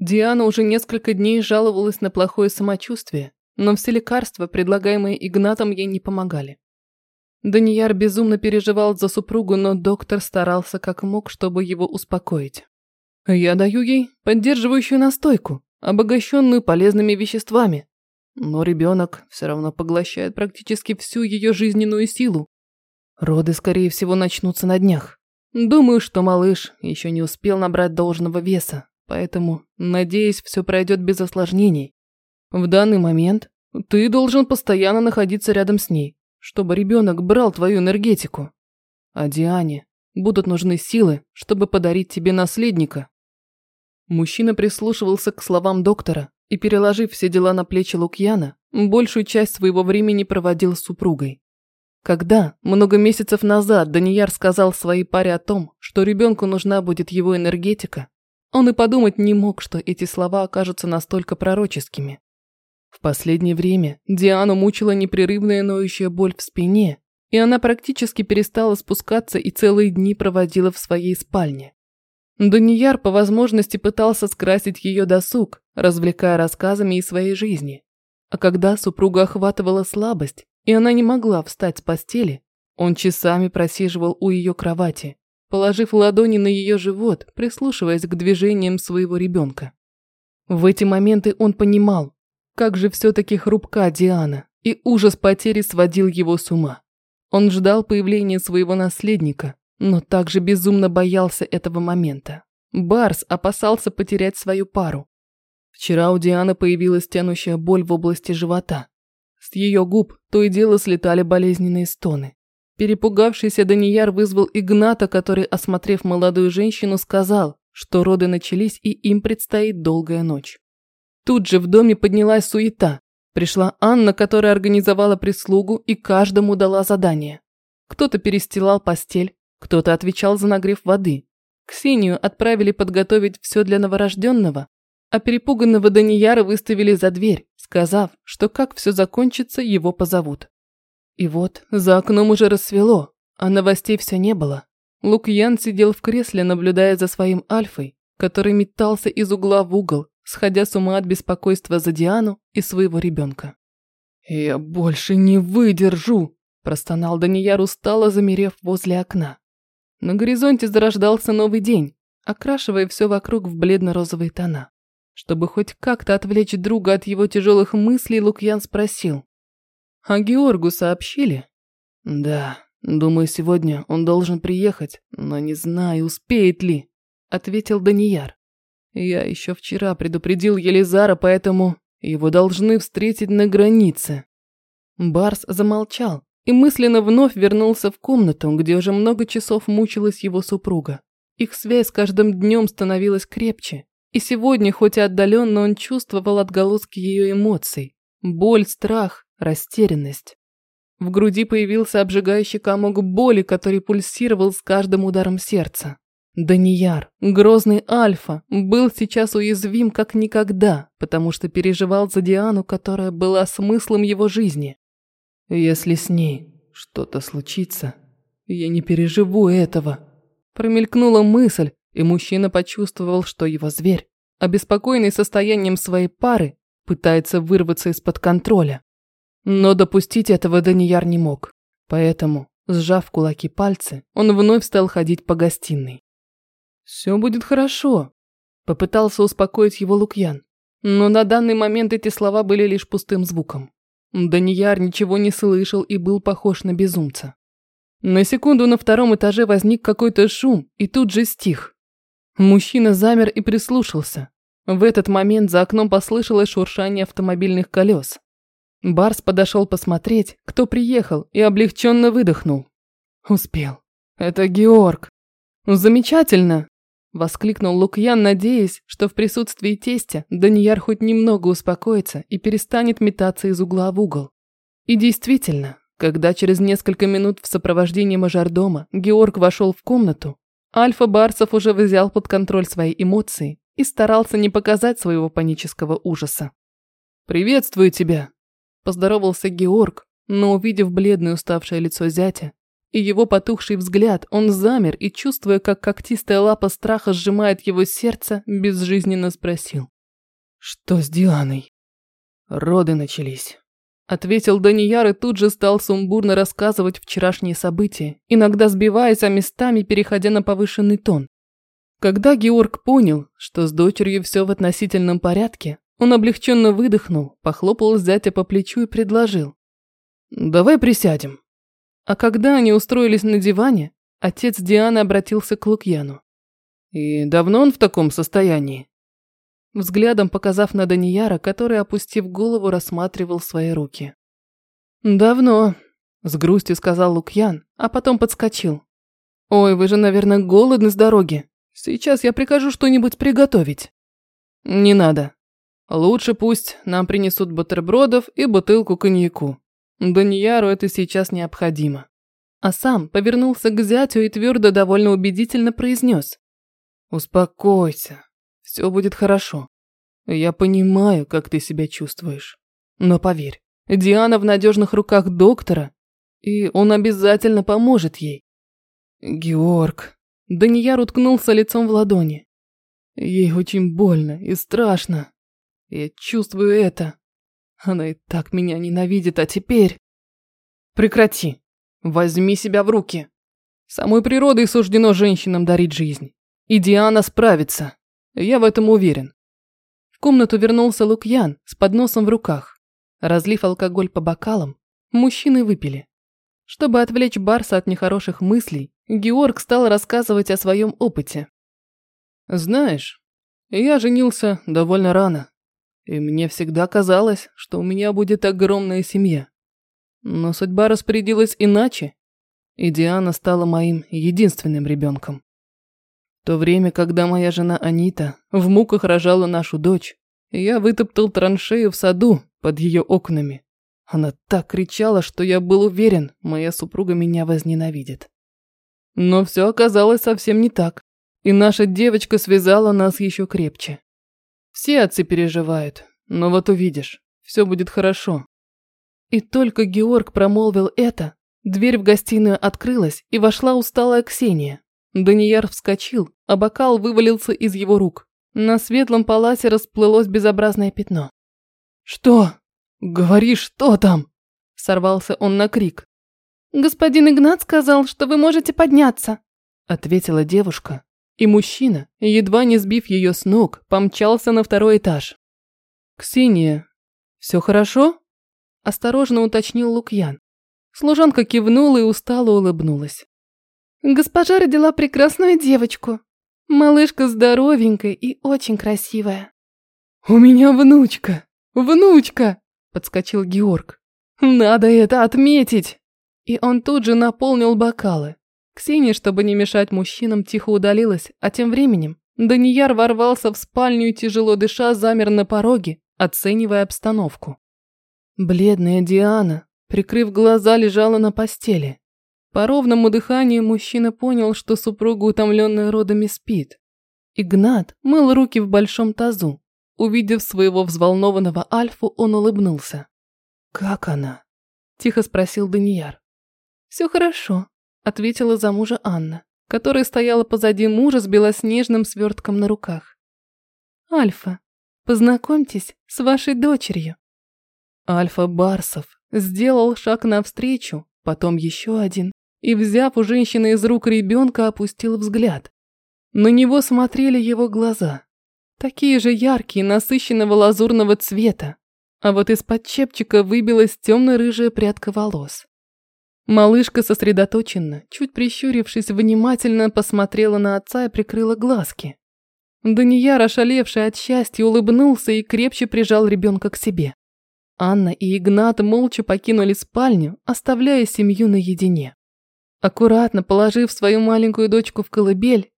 Диана уже несколько дней жаловалась на плохое самочувствие, но все лекарства, предлагаемые Игнатом, ей не помогали. Данияр безумно переживал за супругу, но доктор старался как мог, чтобы его успокоить. «Я даю ей поддерживающую настойку, обогащенную полезными веществами. Но ребенок все равно поглощает практически всю ее жизненную силу. Роды, скорее всего, начнутся на днях. Думаю, что малыш еще не успел набрать должного веса, поэтому, надеюсь, все пройдет без осложнений. В данный момент ты должен постоянно находиться рядом с ней, чтобы ребенок брал твою энергетику. А Диане будут нужны силы, чтобы подарить тебе наследника. Мужчина прислушивался к словам доктора и, переложив все дела на плечи Лукьяна, большую часть своего времени проводил с супругой. Когда, много месяцев назад, Данияр сказал своей паре о том, что ребенку нужна будет его энергетика, он и подумать не мог, что эти слова окажутся настолько пророческими. В последнее время Диану мучила непрерывная ноющая боль в спине, и она практически перестала спускаться и целые дни проводила в своей спальне. Данияр по возможности пытался скрасить ее досуг, развлекая рассказами из своей жизни. А когда супруга охватывала слабость, и она не могла встать с постели, он часами просиживал у ее кровати, положив ладони на ее живот, прислушиваясь к движениям своего ребенка. В эти моменты он понимал, как же все-таки хрупка Диана, и ужас потери сводил его с ума. Он ждал появления своего наследника, но также безумно боялся этого момента. Барс опасался потерять свою пару. Вчера у Дианы появилась тянущая боль в области живота. С ее губ то и дело слетали болезненные стоны. Перепугавшийся Данияр вызвал Игната, который, осмотрев молодую женщину, сказал, что роды начались и им предстоит долгая ночь. Тут же в доме поднялась суета. Пришла Анна, которая организовала прислугу и каждому дала задание. Кто-то перестилал постель, кто-то отвечал за нагрев воды. Ксению отправили подготовить все для новорожденного, а перепуганного Данияра выставили за дверь, сказав, что как все закончится, его позовут. И вот за окном уже рассвело, а новостей все не было. Лукьян сидел в кресле, наблюдая за своим Альфой, который метался из угла в угол, сходя с ума от беспокойства за Диану и своего ребенка. «Я больше не выдержу!» – простонал Данияр устало, замерев возле окна. На горизонте зарождался новый день, окрашивая все вокруг в бледно-розовые тона. Чтобы хоть как-то отвлечь друга от его тяжелых мыслей, Лукьян спросил. «А Георгу сообщили?» «Да, думаю, сегодня он должен приехать, но не знаю, успеет ли», – ответил Данияр. «Я еще вчера предупредил Елизара, поэтому его должны встретить на границе». Барс замолчал и мысленно вновь вернулся в комнату, где уже много часов мучилась его супруга. Их связь с каждым днем становилась крепче, и сегодня, хоть и отдаленно, он чувствовал отголоски ее эмоций. Боль, страх, растерянность. В груди появился обжигающий комок боли, который пульсировал с каждым ударом сердца. Данияр, грозный Альфа, был сейчас уязвим как никогда, потому что переживал за Диану, которая была смыслом его жизни. Если с ней что-то случится, я не переживу этого. Промелькнула мысль, и мужчина почувствовал, что его зверь, обеспокоенный состоянием своей пары, пытается вырваться из-под контроля. Но допустить этого Данияр не мог, поэтому, сжав кулаки пальцы, он вновь стал ходить по гостиной. «Все будет хорошо», – попытался успокоить его Лукьян, но на данный момент эти слова были лишь пустым звуком. Данияр ничего не слышал и был похож на безумца. На секунду на втором этаже возник какой-то шум и тут же стих. Мужчина замер и прислушался. В этот момент за окном послышалось шуршание автомобильных колес. Барс подошел посмотреть, кто приехал, и облегченно выдохнул. Успел. Это Георг. Замечательно! Воскликнул Лукьян, надеясь, что в присутствии тестя Данияр хоть немного успокоится и перестанет метаться из угла в угол. И действительно, когда через несколько минут в сопровождении мажордома Георг вошел в комнату, Альфа Барсов уже взял под контроль свои эмоции и старался не показать своего панического ужаса. «Приветствую тебя!» – поздоровался Георг, но увидев бледное уставшее лицо зятя и его потухший взгляд, он замер и, чувствуя, как когтистая лапа страха сжимает его сердце, безжизненно спросил. Что с Дианой? Роды начались. Ответил Данияр и тут же стал сумбурно рассказывать вчерашние события, иногда сбиваясь, а местами переходя на повышенный тон. Когда Георг понял, что с дочерью все в относительном порядке, он облегченно выдохнул, похлопал зятя по плечу и предложил. «Давай присядем». А когда они устроились на диване, отец Дианы обратился к Лукьяну. «И давно он в таком состоянии?» взглядом показав на Данияра, который, опустив голову, рассматривал свои руки. «Давно», – с грустью сказал Лукьян, а потом подскочил. «Ой, вы же, наверное, голодны с дороги. Сейчас я прикажу что-нибудь приготовить». «Не надо. Лучше пусть нам принесут бутербродов и бутылку коньяку. Данияру это сейчас необходимо». А сам повернулся к зятю и твердо довольно убедительно произнес. «Успокойся. Все будет хорошо. Я понимаю, как ты себя чувствуешь. Но поверь, Диана в надежных руках доктора, и он обязательно поможет ей. Георг. Данияр уткнулся лицом в ладони. Ей очень больно и страшно. Я чувствую это. Она и так меня ненавидит, а теперь... Прекрати. Возьми себя в руки. Самой природой суждено женщинам дарить жизнь. И Диана справится. Я в этом уверен. В комнату вернулся Лукьян с подносом в руках. Разлив алкоголь по бокалам, мужчины выпили. Чтобы отвлечь Барса от нехороших мыслей, Георг стал рассказывать о своем опыте. «Знаешь, я женился довольно рано, и мне всегда казалось, что у меня будет огромная семья. Но судьба распорядилась иначе, и Диана стала моим единственным ребенком. То время, когда моя жена Анита в муках рожала нашу дочь, я вытоптал траншею в саду под ее окнами. Она так кричала, что я был уверен, моя супруга меня возненавидит. Но все оказалось совсем не так, и наша девочка связала нас еще крепче. Все отцы переживают, но вот увидишь, все будет хорошо. И только Георг промолвил это, дверь в гостиную открылась, и вошла усталая Ксения. Данияр вскочил, а бокал вывалился из его рук. На светлом паласе расплылось безобразное пятно. «Что? Говори, что там?» Сорвался он на крик. «Господин Игнат сказал, что вы можете подняться», ответила девушка, и мужчина, едва не сбив ее с ног, помчался на второй этаж. «Ксения, все хорошо?» осторожно уточнил Лукьян. Служанка кивнула и устало улыбнулась. Госпожа родила прекрасную девочку. Малышка здоровенькая и очень красивая. «У меня внучка! Внучка!» – подскочил Георг. «Надо это отметить!» И он тут же наполнил бокалы. Ксения, чтобы не мешать мужчинам, тихо удалилась, а тем временем Данияр ворвался в спальню тяжело дыша, замер на пороге, оценивая обстановку. Бледная Диана, прикрыв глаза, лежала на постели. По ровному дыханию мужчина понял, что супруга, утомленная родами, спит. Игнат мыл руки в большом тазу. Увидев своего взволнованного Альфу, он улыбнулся. «Как она?» – тихо спросил Данияр. «Все хорошо», – ответила за мужа Анна, которая стояла позади мужа с белоснежным свертком на руках. «Альфа, познакомьтесь с вашей дочерью». Альфа Барсов сделал шаг навстречу, потом еще один, и, взяв у женщины из рук ребенка, опустил взгляд. На него смотрели его глаза. Такие же яркие, насыщенного лазурного цвета. А вот из-под чепчика выбилась темно-рыжая прядка волос. Малышка сосредоточенно, чуть прищурившись, внимательно посмотрела на отца и прикрыла глазки. Данияр, ошалевший от счастья, улыбнулся и крепче прижал ребенка к себе. Анна и Игнат молча покинули спальню, оставляя семью наедине. Аккуратно положив свою маленькую дочку в колыбель,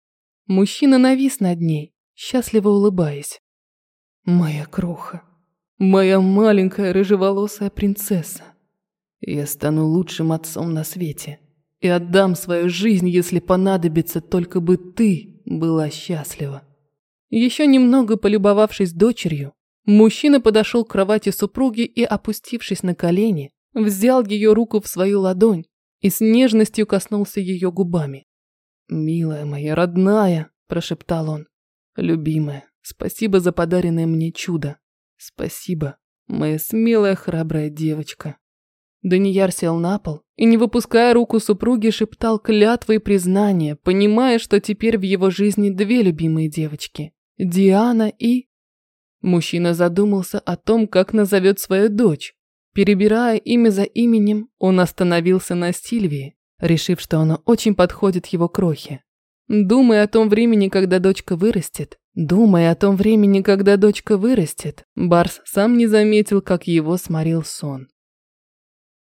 мужчина навис над ней, счастливо улыбаясь. «Моя кроха, моя маленькая рыжеволосая принцесса, я стану лучшим отцом на свете и отдам свою жизнь, если понадобится, только бы ты была счастлива». Еще немного полюбовавшись дочерью, мужчина подошел к кровати супруги и, опустившись на колени, взял ее руку в свою ладонь и с нежностью коснулся ее губами. «Милая моя, родная», – прошептал он, – «любимая, Спасибо за подаренное мне чудо. Спасибо, моя смелая храбрая девочка. Данияр сел на пол и, не выпуская руку супруги, шептал клятвы и признания, понимая, что теперь в его жизни две любимые девочки – Диана и... Мужчина задумался о том, как назовет свою дочь. Перебирая имя за именем, он остановился на Сильвии, решив, что она очень подходит его крохе. Думая о том времени, когда дочка вырастет, думая о том времени, когда дочка вырастет, Барс сам не заметил, как его сморил сон.